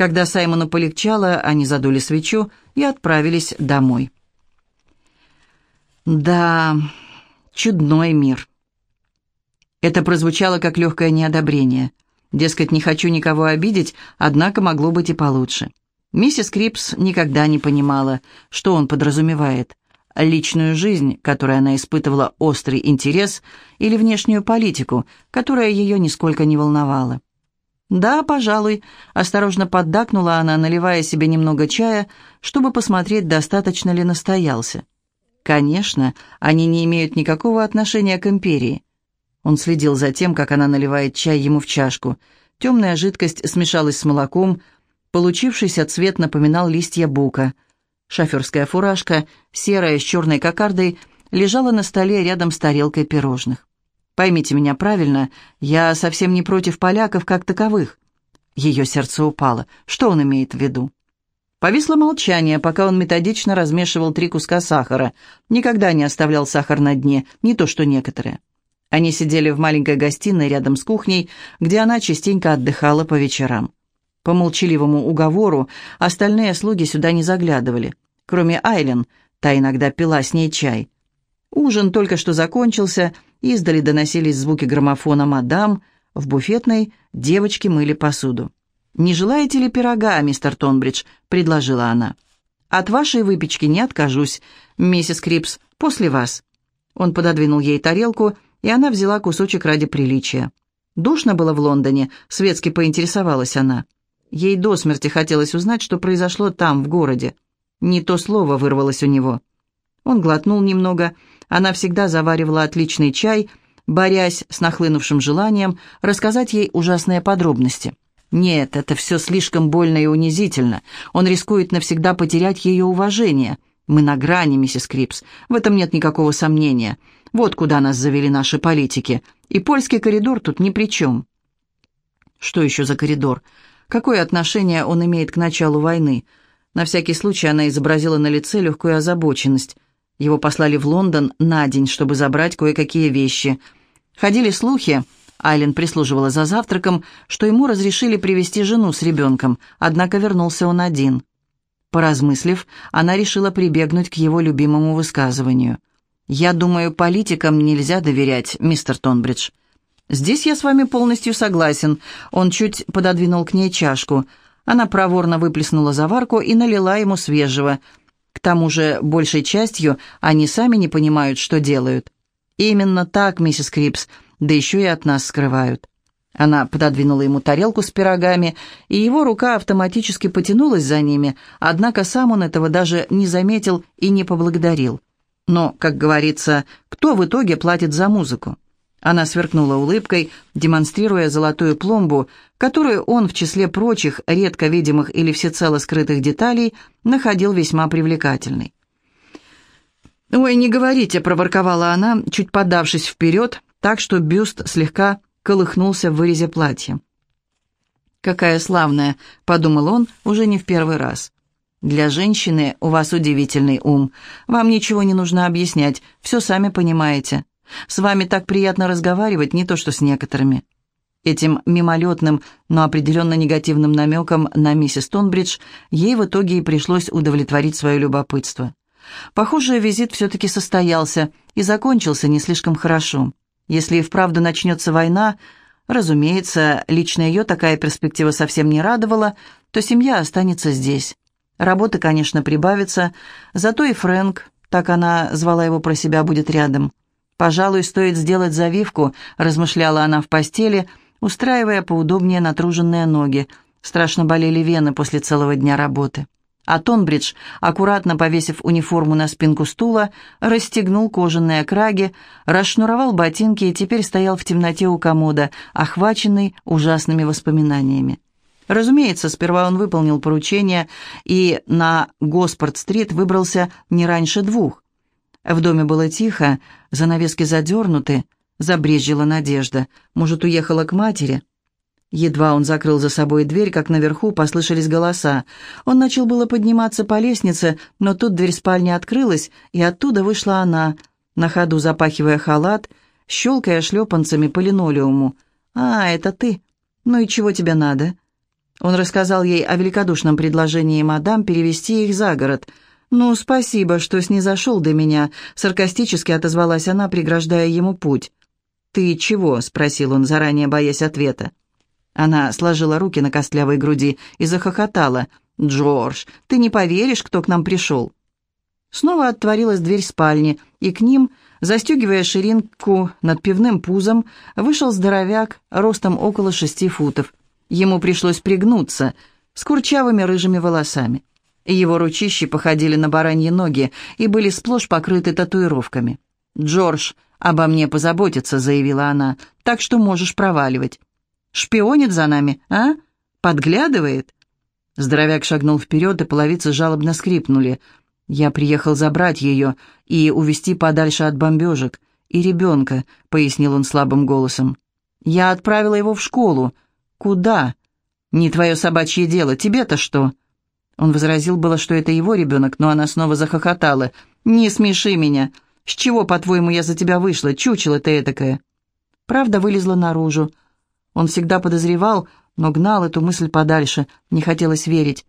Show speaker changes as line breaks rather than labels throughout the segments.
Когда Саймону полегчало, они задули свечу и отправились домой. Да, чудной мир. Это прозвучало как легкое неодобрение. Дескать, не хочу никого обидеть, однако могло быть и получше. Миссис Крипс никогда не понимала, что он подразумевает. Личную жизнь, которой она испытывала острый интерес, или внешнюю политику, которая ее нисколько не волновала. «Да, пожалуй», — осторожно поддакнула она, наливая себе немного чая, чтобы посмотреть, достаточно ли настоялся. «Конечно, они не имеют никакого отношения к империи. Он следил за тем, как она наливает чай ему в чашку. Темная жидкость смешалась с молоком. Получившийся цвет напоминал листья бука. Шоферская фуражка, серая с черной кокардой, лежала на столе рядом с тарелкой пирожных. «Поймите меня правильно, я совсем не против поляков как таковых». Ее сердце упало. Что он имеет в виду? Повисло молчание, пока он методично размешивал три куска сахара. Никогда не оставлял сахар на дне, не то что некоторые. Они сидели в маленькой гостиной рядом с кухней, где она частенько отдыхала по вечерам. По молчаливому уговору остальные слуги сюда не заглядывали, кроме Айлен, та иногда пила с ней чай. Ужин только что закончился, издали доносились звуки граммофона «Мадам», в буфетной девочки мыли посуду. «Не желаете ли пирога, мистер Тонбридж?» — предложила она. «От вашей выпечки не откажусь, миссис Крипс, после вас». Он пододвинул ей тарелку — и она взяла кусочек ради приличия. Душно было в Лондоне, светски поинтересовалась она. Ей до смерти хотелось узнать, что произошло там, в городе. Не то слово вырвалось у него. Он глотнул немного. Она всегда заваривала отличный чай, борясь с нахлынувшим желанием рассказать ей ужасные подробности. Нет, это все слишком больно и унизительно. Он рискует навсегда потерять ее уважение. Мы на грани, миссис Крипс. В этом нет никакого сомнения. Вот куда нас завели наши политики. И польский коридор тут ни при чем. Что еще за коридор? Какое отношение он имеет к началу войны? На всякий случай она изобразила на лице легкую озабоченность. Его послали в Лондон на день, чтобы забрать кое-какие вещи. Ходили слухи, Айлен прислуживала за завтраком, что ему разрешили привести жену с ребенком, однако вернулся он один. Поразмыслив, она решила прибегнуть к его любимому высказыванию – «Я думаю, политикам нельзя доверять, мистер Тонбридж». «Здесь я с вами полностью согласен». Он чуть пододвинул к ней чашку. Она проворно выплеснула заварку и налила ему свежего. К тому же, большей частью, они сами не понимают, что делают. «Именно так, миссис Крипс, да еще и от нас скрывают». Она пододвинула ему тарелку с пирогами, и его рука автоматически потянулась за ними, однако сам он этого даже не заметил и не поблагодарил. Но, как говорится, кто в итоге платит за музыку? Она сверкнула улыбкой, демонстрируя золотую пломбу, которую он, в числе прочих, редко видимых или всецело скрытых деталей, находил весьма привлекательной. «Ой, не говорите», — проворковала она, чуть подавшись вперед, так что бюст слегка колыхнулся в вырезе платья. «Какая славная», — подумал он уже не в первый раз. Для женщины у вас удивительный ум. Вам ничего не нужно объяснять, все сами понимаете. С вами так приятно разговаривать, не то что с некоторыми». Этим мимолетным, но определенно негативным намеком на миссис Тонбридж ей в итоге и пришлось удовлетворить свое любопытство. Похоже, визит все-таки состоялся и закончился не слишком хорошо. Если и вправду начнется война, разумеется, лично ее такая перспектива совсем не радовала, то семья останется здесь. Работы, конечно, прибавится, зато и Фрэнк, так она звала его про себя, будет рядом. «Пожалуй, стоит сделать завивку», — размышляла она в постели, устраивая поудобнее натруженные ноги. Страшно болели вены после целого дня работы. А Тонбридж, аккуратно повесив униформу на спинку стула, расстегнул кожаные краги, расшнуровал ботинки и теперь стоял в темноте у комода, охваченный ужасными воспоминаниями. Разумеется, сперва он выполнил поручение и на Госпорт-стрит выбрался не раньше двух. В доме было тихо, занавески задернуты, забрезжила надежда. Может, уехала к матери? Едва он закрыл за собой дверь, как наверху послышались голоса. Он начал было подниматься по лестнице, но тут дверь спальни открылась, и оттуда вышла она, на ходу запахивая халат, щелкая шлепанцами по линолеуму. «А, это ты? Ну и чего тебе надо?» Он рассказал ей о великодушном предложении мадам перевести их за город. «Ну, спасибо, что снизошел до меня», — саркастически отозвалась она, преграждая ему путь. «Ты чего?» — спросил он, заранее боясь ответа. Она сложила руки на костлявой груди и захохотала. «Джордж, ты не поверишь, кто к нам пришел?» Снова отворилась дверь спальни, и к ним, застегивая ширинку над пивным пузом, вышел здоровяк ростом около шести футов. Ему пришлось пригнуться с курчавыми рыжими волосами. Его ручищи походили на бараньи ноги и были сплошь покрыты татуировками. «Джордж обо мне позаботится», — заявила она, — «так что можешь проваливать». «Шпионит за нами, а? Подглядывает?» Здоровяк шагнул вперед, и половицы жалобно скрипнули. «Я приехал забрать ее и увести подальше от бомбежек. И ребенка», — пояснил он слабым голосом. «Я отправила его в школу. Куда?» «Не твое собачье дело. Тебе-то что?» Он возразил было, что это его ребенок, но она снова захохотала. «Не смеши меня. С чего, по-твоему, я за тебя вышла? Чучело ты этакое?» Правда вылезла наружу. Он всегда подозревал, но гнал эту мысль подальше, не хотелось верить.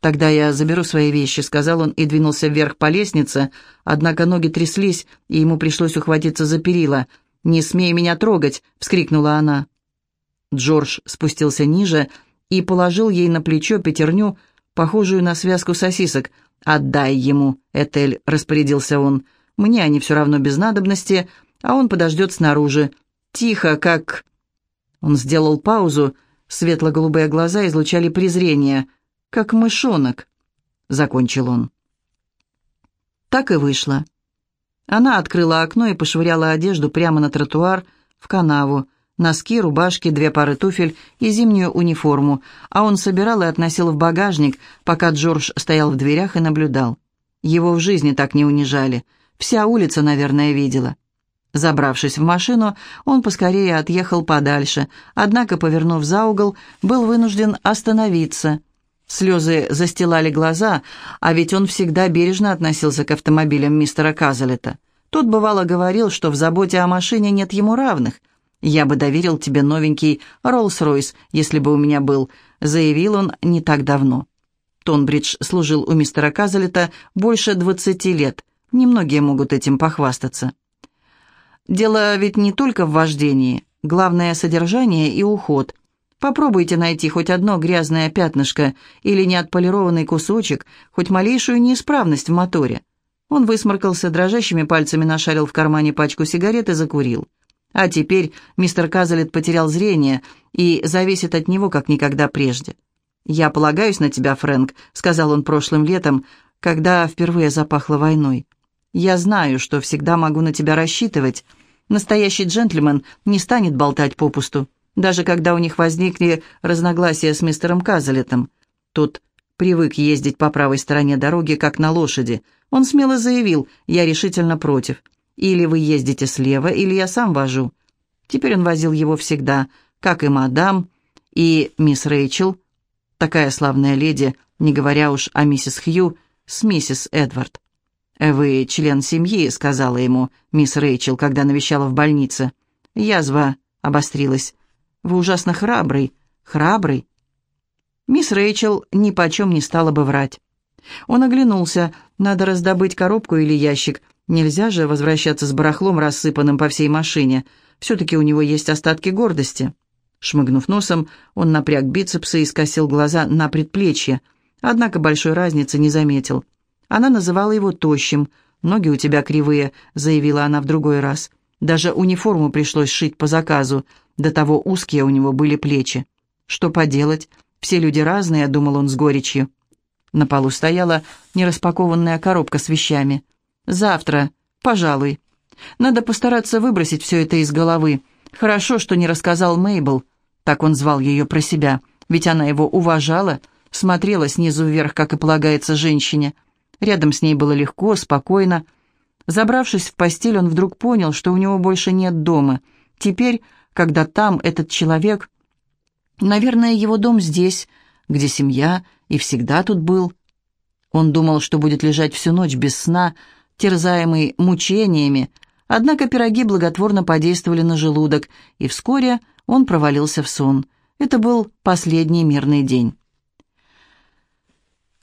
«Тогда я заберу свои вещи», — сказал он и двинулся вверх по лестнице, однако ноги тряслись, и ему пришлось ухватиться за перила. «Не смей меня трогать!» — вскрикнула она. Джордж спустился ниже и положил ей на плечо пятерню, похожую на связку сосисок. «Отдай ему, Этель», — распорядился он. «Мне они все равно без надобности, а он подождет снаружи. Тихо, как...» Он сделал паузу, светло-голубые глаза излучали презрение. «Как мышонок», — закончил он. Так и вышло. Она открыла окно и пошвыряла одежду прямо на тротуар, в канаву, носки, рубашки, две пары туфель и зимнюю униформу, а он собирал и относил в багажник, пока Джордж стоял в дверях и наблюдал. Его в жизни так не унижали. Вся улица, наверное, видела. Забравшись в машину, он поскорее отъехал подальше, однако, повернув за угол, был вынужден остановиться. Слезы застилали глаза, а ведь он всегда бережно относился к автомобилям мистера Казалета. Тот бывало говорил, что в заботе о машине нет ему равных. «Я бы доверил тебе новенький Роллс-Ройс, если бы у меня был», — заявил он не так давно. Тонбридж служил у мистера Казалета больше двадцати лет. Немногие могут этим похвастаться. Дело ведь не только в вождении. Главное – содержание и уход. Попробуйте найти хоть одно грязное пятнышко или неотполированный кусочек, хоть малейшую неисправность в моторе. Он высморкался, дрожащими пальцами нашарил в кармане пачку сигарет и закурил. А теперь мистер Казалет потерял зрение и зависит от него, как никогда прежде. «Я полагаюсь на тебя, Фрэнк», — сказал он прошлым летом, когда впервые запахло войной. «Я знаю, что всегда могу на тебя рассчитывать, Настоящий джентльмен не станет болтать попусту, даже когда у них возникли разногласия с мистером Казалетом. Тот привык ездить по правой стороне дороги, как на лошади. Он смело заявил, я решительно против. Или вы ездите слева, или я сам вожу. Теперь он возил его всегда, как и мадам, и мисс Рэйчел, такая славная леди, не говоря уж о миссис Хью, с миссис Эдвард. «Вы член семьи», — сказала ему мисс Рэйчел, когда навещала в больнице. Язва обострилась. «Вы ужасно храбрый, храбрый». Мисс Рэйчел ни почем не стала бы врать. Он оглянулся. Надо раздобыть коробку или ящик. Нельзя же возвращаться с барахлом, рассыпанным по всей машине. Все-таки у него есть остатки гордости. Шмыгнув носом, он напряг бицепсы и скосил глаза на предплечье. Однако большой разницы не заметил. Она называла его тощим. «Ноги у тебя кривые», — заявила она в другой раз. Даже униформу пришлось шить по заказу. До того узкие у него были плечи. «Что поделать? Все люди разные», — думал он с горечью. На полу стояла нераспакованная коробка с вещами. «Завтра, пожалуй. Надо постараться выбросить все это из головы. Хорошо, что не рассказал Мейбл». Так он звал ее про себя. Ведь она его уважала, смотрела снизу вверх, как и полагается женщине. Рядом с ней было легко, спокойно. Забравшись в постель, он вдруг понял, что у него больше нет дома. Теперь, когда там этот человек... Наверное, его дом здесь, где семья, и всегда тут был. Он думал, что будет лежать всю ночь без сна, терзаемый мучениями, однако пироги благотворно подействовали на желудок, и вскоре он провалился в сон. Это был последний мирный день.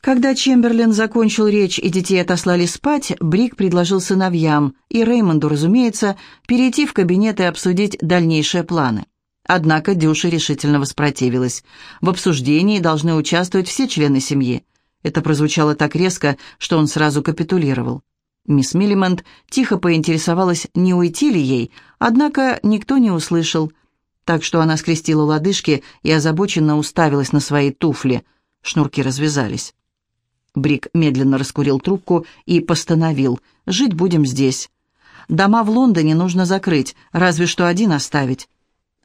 Когда Чемберлен закончил речь и детей отослали спать, Брик предложил сыновьям и Реймонду, разумеется, перейти в кабинет и обсудить дальнейшие планы. Однако Дюша решительно воспротивилась. В обсуждении должны участвовать все члены семьи. Это прозвучало так резко, что он сразу капитулировал. Мисс Миллимонт тихо поинтересовалась, не уйти ли ей, однако никто не услышал, так что она скрестила лодыжки и озабоченно уставилась на свои туфли. Шнурки развязались. Брик медленно раскурил трубку и постановил «Жить будем здесь. Дома в Лондоне нужно закрыть, разве что один оставить».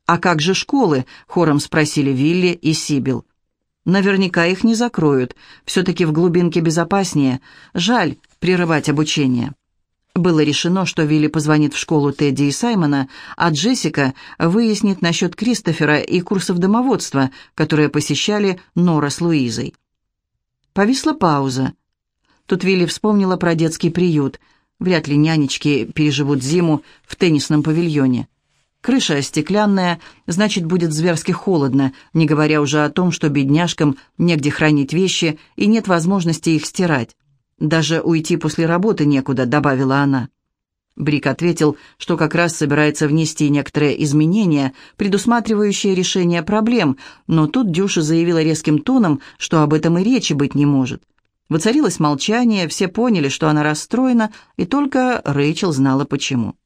«А как же школы?» — хором спросили Вилли и Сибил. «Наверняка их не закроют. Все-таки в глубинке безопаснее. Жаль прерывать обучение». Было решено, что Вилли позвонит в школу Тедди и Саймона, а Джессика выяснит насчет Кристофера и курсов домоводства, которые посещали Нора с Луизой. Повисла пауза. Тут Вилли вспомнила про детский приют. Вряд ли нянечки переживут зиму в теннисном павильоне. Крыша стеклянная, значит, будет зверски холодно, не говоря уже о том, что бедняжкам негде хранить вещи и нет возможности их стирать. «Даже уйти после работы некуда», — добавила она. Брик ответил, что как раз собирается внести некоторые изменения, предусматривающие решение проблем, но тут Дюша заявила резким тоном, что об этом и речи быть не может. Воцарилось молчание, все поняли, что она расстроена, и только Рэйчел знала почему.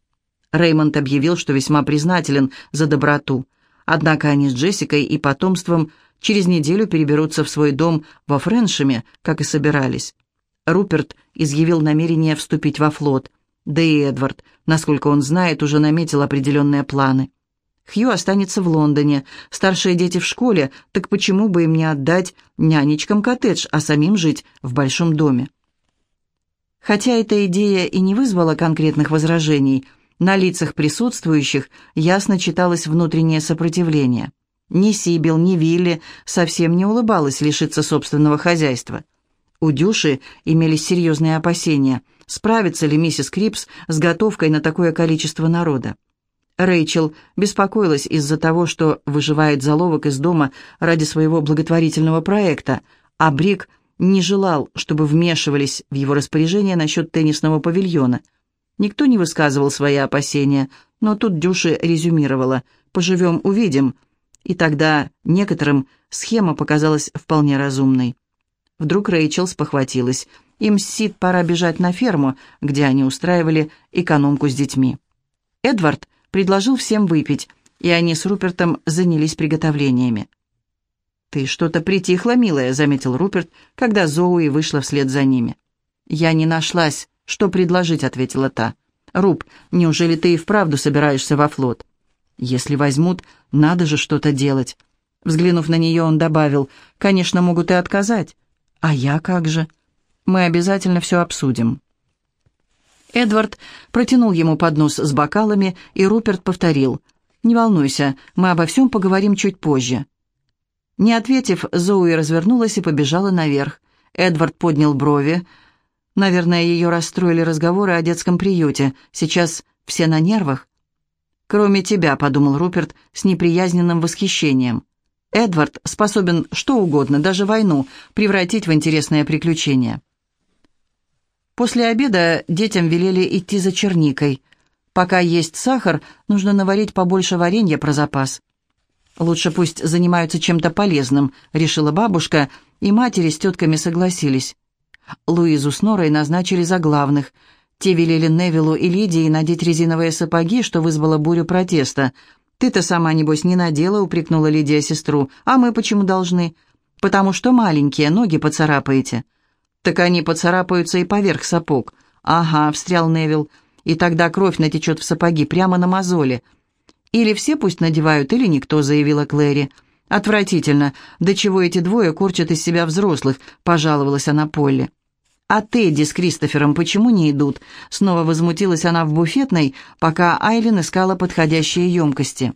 Реймонд объявил, что весьма признателен за доброту. Однако они с Джессикой и потомством через неделю переберутся в свой дом во Френшеме, как и собирались. Руперт изъявил намерение вступить во флот – да и Эдвард, насколько он знает, уже наметил определенные планы. Хью останется в Лондоне, старшие дети в школе, так почему бы им не отдать нянечкам коттедж, а самим жить в большом доме? Хотя эта идея и не вызвала конкретных возражений, на лицах присутствующих ясно читалось внутреннее сопротивление. Ни Сибил, ни Вилли совсем не улыбалась лишиться собственного хозяйства. У Дюши имелись серьезные опасения, справится ли миссис Крипс с готовкой на такое количество народа. Рэйчел беспокоилась из-за того, что выживает заловок из дома ради своего благотворительного проекта, а Брик не желал, чтобы вмешивались в его распоряжение насчет теннисного павильона. Никто не высказывал свои опасения, но тут Дюша резюмировала «поживем, увидим», и тогда некоторым схема показалась вполне разумной. Вдруг Рэйчел спохватилась. Им с Сид пора бежать на ферму, где они устраивали экономку с детьми. Эдвард предложил всем выпить, и они с Рупертом занялись приготовлениями. «Ты что-то притихла, милая», — заметил Руперт, когда Зоуи вышла вслед за ними. «Я не нашлась. Что предложить?» — ответила та. «Руб, неужели ты и вправду собираешься во флот?» «Если возьмут, надо же что-то делать». Взглянув на нее, он добавил, «Конечно, могут и отказать. «А я как же?» «Мы обязательно все обсудим». Эдвард протянул ему поднос с бокалами, и Руперт повторил. «Не волнуйся, мы обо всем поговорим чуть позже». Не ответив, Зоуи развернулась и побежала наверх. Эдвард поднял брови. Наверное, ее расстроили разговоры о детском приюте. Сейчас все на нервах. «Кроме тебя», — подумал Руперт с неприязненным восхищением. Эдвард способен что угодно, даже войну, превратить в интересное приключение. После обеда детям велели идти за черникой. Пока есть сахар, нужно наварить побольше варенья про запас. «Лучше пусть занимаются чем-то полезным», — решила бабушка, и матери с тетками согласились. Луизу с Норой назначили за главных. Те велели Невилу и Лидии надеть резиновые сапоги, что вызвало бурю протеста — «Ты-то сама, небось, не надела», — упрекнула Лидия сестру. «А мы почему должны?» «Потому что маленькие, ноги поцарапаете». «Так они поцарапаются и поверх сапог». «Ага», — встрял Невил. «И тогда кровь натечет в сапоги прямо на мозоли». «Или все пусть надевают, или никто», — заявила Клэри. «Отвратительно. До чего эти двое корчат из себя взрослых», — пожаловалась она Полли. «А Тедди с Кристофером почему не идут?» Снова возмутилась она в буфетной, пока Айлин искала подходящие емкости.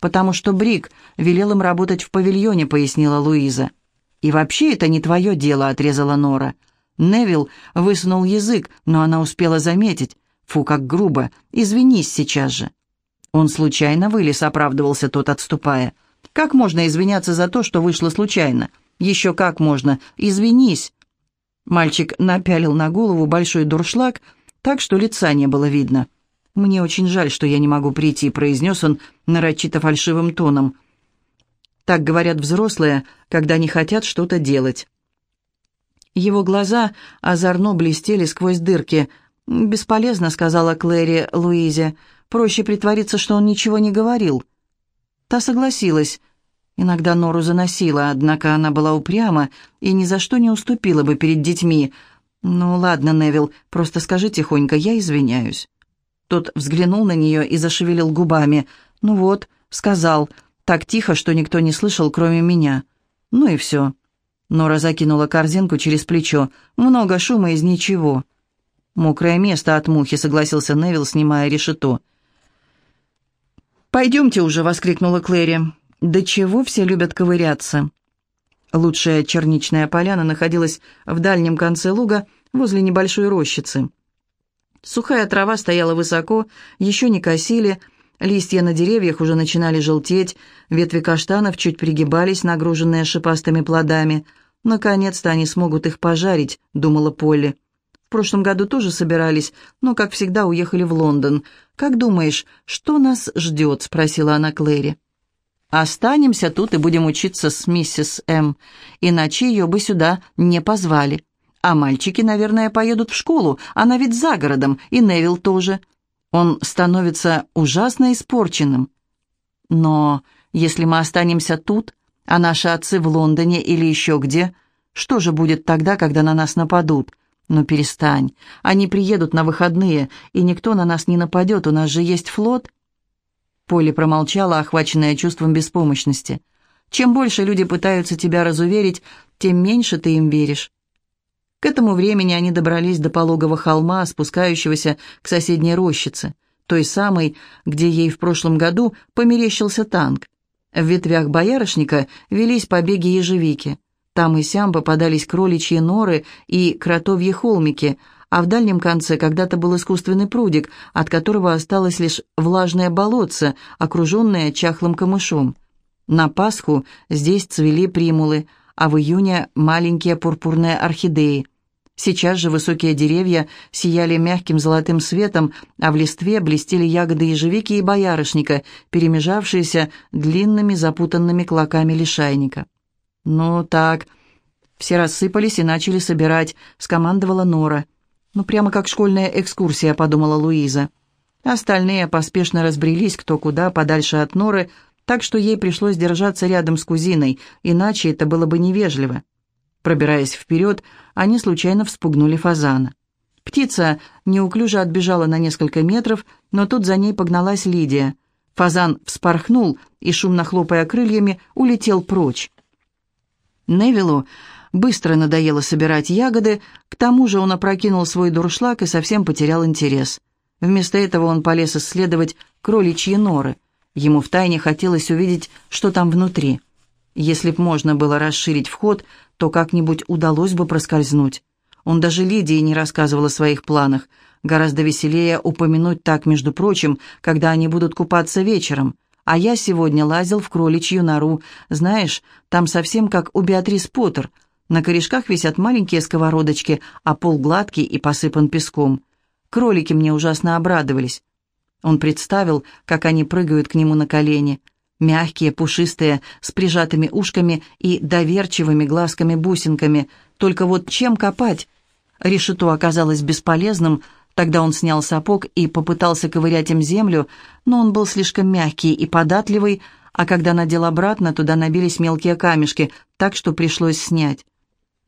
«Потому что Брик велел им работать в павильоне», — пояснила Луиза. «И вообще это не твое дело», — отрезала Нора. Невил высунул язык, но она успела заметить. «Фу, как грубо! Извинись сейчас же!» Он случайно вылез, оправдывался тот, отступая. Как можно извиняться за то, что вышло случайно? Еще как можно. Извинись. Мальчик напялил на голову большой дуршлаг, так что лица не было видно. «Мне очень жаль, что я не могу прийти», — произнес он нарочито фальшивым тоном. Так говорят взрослые, когда не хотят что-то делать. Его глаза озорно блестели сквозь дырки. «Бесполезно», — сказала Клэри Луизе. «Проще притвориться, что он ничего не говорил». Та согласилась. Иногда Нору заносила, однако она была упряма и ни за что не уступила бы перед детьми. «Ну ладно, Невил, просто скажи тихонько, я извиняюсь». Тот взглянул на нее и зашевелил губами. «Ну вот», — сказал, так тихо, что никто не слышал, кроме меня. «Ну и все». Нора закинула корзинку через плечо. «Много шума из ничего». «Мокрое место от мухи», — согласился Невил, снимая решето. «Пойдемте уже!» — воскликнула Клэри. «Да чего все любят ковыряться?» Лучшая черничная поляна находилась в дальнем конце луга, возле небольшой рощицы. Сухая трава стояла высоко, еще не косили, листья на деревьях уже начинали желтеть, ветви каштанов чуть пригибались, нагруженные шипастыми плодами — «Наконец-то они смогут их пожарить», — думала Полли. «В прошлом году тоже собирались, но, как всегда, уехали в Лондон. Как думаешь, что нас ждет?» — спросила она Клэри. «Останемся тут и будем учиться с миссис М. Иначе ее бы сюда не позвали. А мальчики, наверное, поедут в школу, она ведь за городом, и Невил тоже. Он становится ужасно испорченным. Но если мы останемся тут, а наши отцы в Лондоне или еще где? Что же будет тогда, когда на нас нападут? Ну перестань. Они приедут на выходные, и никто на нас не нападет, у нас же есть флот. Полли промолчала, охваченная чувством беспомощности. Чем больше люди пытаются тебя разуверить, тем меньше ты им веришь. К этому времени они добрались до пологого холма, спускающегося к соседней рощице, той самой, где ей в прошлом году померещился танк. В ветвях боярышника велись побеги ежевики. Там и сям попадались кроличьи норы и кротовьи холмики, а в дальнем конце когда-то был искусственный прудик, от которого осталось лишь влажное болотце, окруженное чахлым камышом. На Пасху здесь цвели примулы, а в июне маленькие пурпурные орхидеи. Сейчас же высокие деревья сияли мягким золотым светом, а в листве блестели ягоды ежевики и боярышника, перемежавшиеся длинными запутанными клоками лишайника. «Ну так...» Все рассыпались и начали собирать, скомандовала Нора. «Ну, прямо как школьная экскурсия», — подумала Луиза. Остальные поспешно разбрелись кто куда, подальше от Норы, так что ей пришлось держаться рядом с кузиной, иначе это было бы невежливо. Пробираясь вперед, они случайно вспугнули фазана. Птица неуклюже отбежала на несколько метров, но тут за ней погналась Лидия. Фазан вспорхнул и, шумно хлопая крыльями, улетел прочь. Невилу быстро надоело собирать ягоды, к тому же он опрокинул свой дуршлаг и совсем потерял интерес. Вместо этого он полез исследовать кроличьи норы. Ему втайне хотелось увидеть, что там внутри. Если б можно было расширить вход, то как-нибудь удалось бы проскользнуть. Он даже Лидии не рассказывал о своих планах. Гораздо веселее упомянуть так, между прочим, когда они будут купаться вечером. А я сегодня лазил в кроличью нору. Знаешь, там совсем как у Беатрис Поттер. На корешках висят маленькие сковородочки, а пол гладкий и посыпан песком. Кролики мне ужасно обрадовались. Он представил, как они прыгают к нему на колени мягкие, пушистые, с прижатыми ушками и доверчивыми глазками-бусинками. Только вот чем копать? Решето оказалось бесполезным, тогда он снял сапог и попытался ковырять им землю, но он был слишком мягкий и податливый, а когда надел обратно, туда набились мелкие камешки, так что пришлось снять.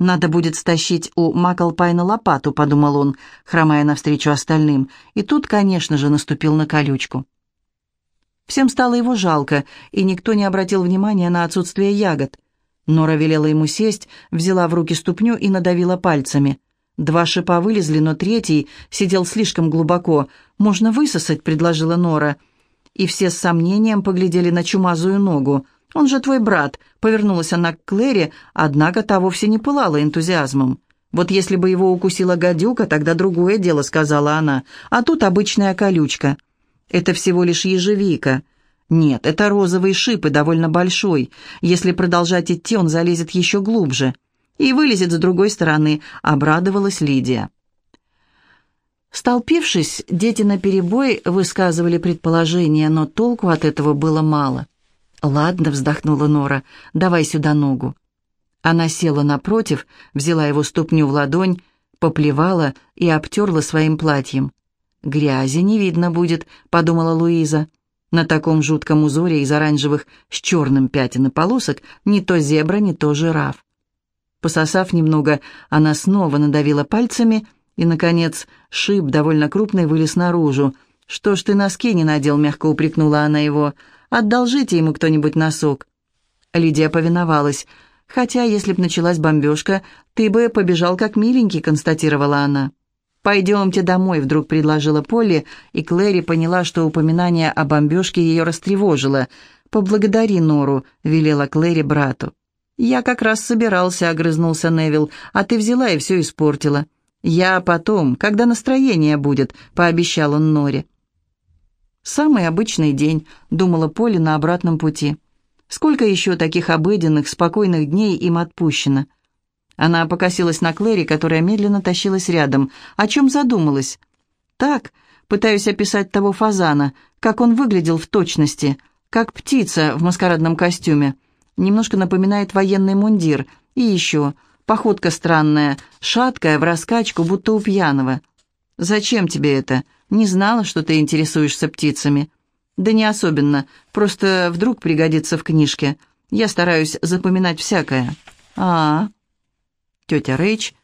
«Надо будет стащить у Маклпайна лопату», — подумал он, хромая навстречу остальным, и тут, конечно же, наступил на колючку. Всем стало его жалко, и никто не обратил внимания на отсутствие ягод. Нора велела ему сесть, взяла в руки ступню и надавила пальцами. Два шипа вылезли, но третий сидел слишком глубоко. «Можно высосать», — предложила Нора. И все с сомнением поглядели на чумазую ногу. «Он же твой брат», — повернулась она к Клэри, однако та вовсе не пылала энтузиазмом. «Вот если бы его укусила гадюка, тогда другое дело», — сказала она. «А тут обычная колючка». Это всего лишь ежевика. Нет, это розовый шип и довольно большой. Если продолжать идти, он залезет еще глубже. И вылезет с другой стороны, обрадовалась Лидия. Столпившись, дети наперебой высказывали предположения, но толку от этого было мало. «Ладно», — вздохнула Нора, — «давай сюда ногу». Она села напротив, взяла его ступню в ладонь, поплевала и обтерла своим платьем. «Грязи не видно будет», — подумала Луиза. На таком жутком узоре из оранжевых с черным пятен и полосок не то зебра, не то жираф. Пососав немного, она снова надавила пальцами, и, наконец, шип довольно крупный вылез наружу. «Что ж ты носки не надел?» — мягко упрекнула она его. «Одолжите ему кто-нибудь носок». Лидия повиновалась. «Хотя, если б началась бомбежка, ты бы побежал как миленький», — констатировала она. «Пойдемте домой», — вдруг предложила Полли, и Клэри поняла, что упоминание о бомбежке ее растревожило. «Поблагодари Нору», — велела Клэри брату. «Я как раз собирался», — огрызнулся Невил, «а ты взяла и все испортила». «Я потом, когда настроение будет», — пообещал он Норе. «Самый обычный день», — думала Полли на обратном пути. «Сколько еще таких обыденных, спокойных дней им отпущено?» Она покосилась на Клэри, которая медленно тащилась рядом. О чем задумалась? «Так, пытаюсь описать того фазана, как он выглядел в точности, как птица в маскарадном костюме. Немножко напоминает военный мундир. И еще, походка странная, шаткая, в раскачку, будто у пьяного. Зачем тебе это? Не знала, что ты интересуешься птицами». «Да не особенно, просто вдруг пригодится в книжке. Я стараюсь запоминать всякое». «А-а-а». Тетя Рэйч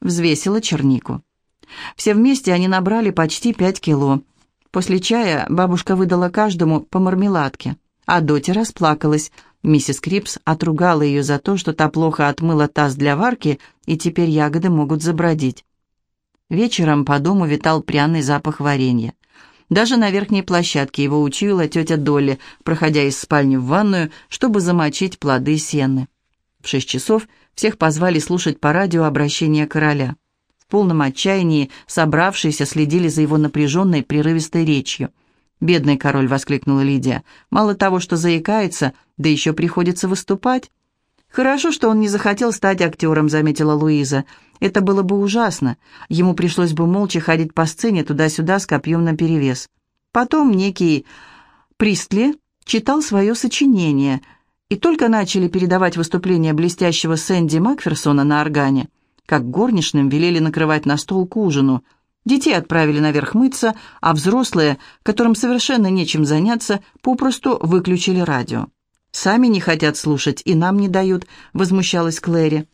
взвесила чернику. Все вместе они набрали почти пять кило. После чая бабушка выдала каждому по мармеладке, а Доти расплакалась. Миссис Крипс отругала ее за то, что та плохо отмыла таз для варки, и теперь ягоды могут забродить. Вечером по дому витал пряный запах варенья. Даже на верхней площадке его учуяла тетя Долли, проходя из спальни в ванную, чтобы замочить плоды сены. В шесть часов всех позвали слушать по радио обращение короля. В полном отчаянии собравшиеся следили за его напряженной, прерывистой речью. «Бедный король!» — воскликнула Лидия. «Мало того, что заикается, да еще приходится выступать». «Хорошо, что он не захотел стать актером», — заметила Луиза. «Это было бы ужасно. Ему пришлось бы молча ходить по сцене туда-сюда с копьем наперевес». Потом некий Пристли читал свое сочинение — и только начали передавать выступление блестящего Сэнди Макферсона на органе, как горничным велели накрывать на стол к ужину. Детей отправили наверх мыться, а взрослые, которым совершенно нечем заняться, попросту выключили радио. «Сами не хотят слушать и нам не дают», — возмущалась Клэри.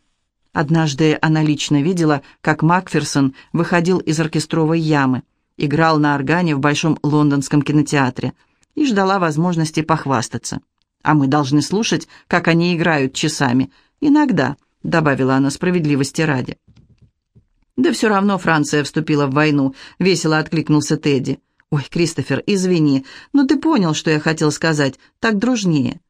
Однажды она лично видела, как Макферсон выходил из оркестровой ямы, играл на органе в Большом лондонском кинотеатре и ждала возможности похвастаться а мы должны слушать, как они играют часами. Иногда», — добавила она справедливости ради. «Да все равно Франция вступила в войну», — весело откликнулся Тедди. «Ой, Кристофер, извини, но ты понял, что я хотел сказать, так дружнее».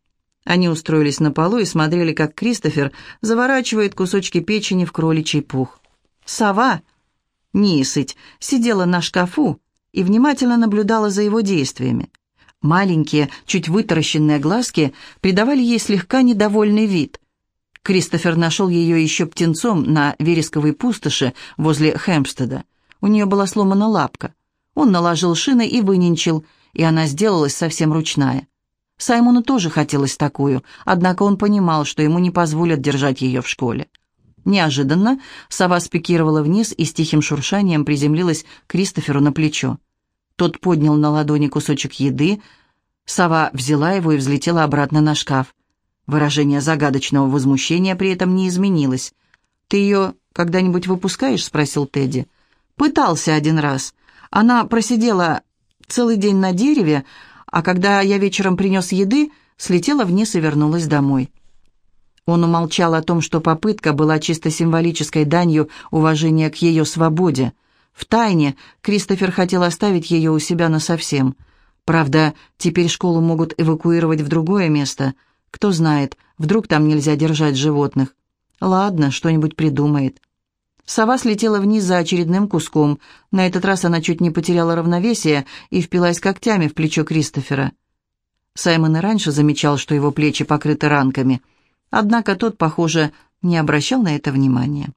Они устроились на полу и смотрели, как Кристофер заворачивает кусочки печени в кроличий пух. Сова, нисыть, сидела на шкафу и внимательно наблюдала за его действиями. Маленькие, чуть вытаращенные глазки придавали ей слегка недовольный вид. Кристофер нашел ее еще птенцом на вересковой пустоши возле Хэмпстеда. У нее была сломана лапка. Он наложил шины и выненчил, и она сделалась совсем ручная. Саймону тоже хотелось такую, однако он понимал, что ему не позволят держать ее в школе. Неожиданно сова спикировала вниз и с тихим шуршанием приземлилась Кристоферу на плечо. Тот поднял на ладони кусочек еды. Сова взяла его и взлетела обратно на шкаф. Выражение загадочного возмущения при этом не изменилось. «Ты ее когда-нибудь выпускаешь?» — спросил Тедди. «Пытался один раз. Она просидела целый день на дереве, а когда я вечером принес еды, слетела вниз и вернулась домой». Он умолчал о том, что попытка была чисто символической данью уважения к ее свободе — в тайне Кристофер хотел оставить ее у себя насовсем. Правда, теперь школу могут эвакуировать в другое место. Кто знает, вдруг там нельзя держать животных. Ладно, что-нибудь придумает. Сова слетела вниз за очередным куском. На этот раз она чуть не потеряла равновесие и впилась когтями в плечо Кристофера. Саймон и раньше замечал, что его плечи покрыты ранками, однако тот, похоже, не обращал на это внимания.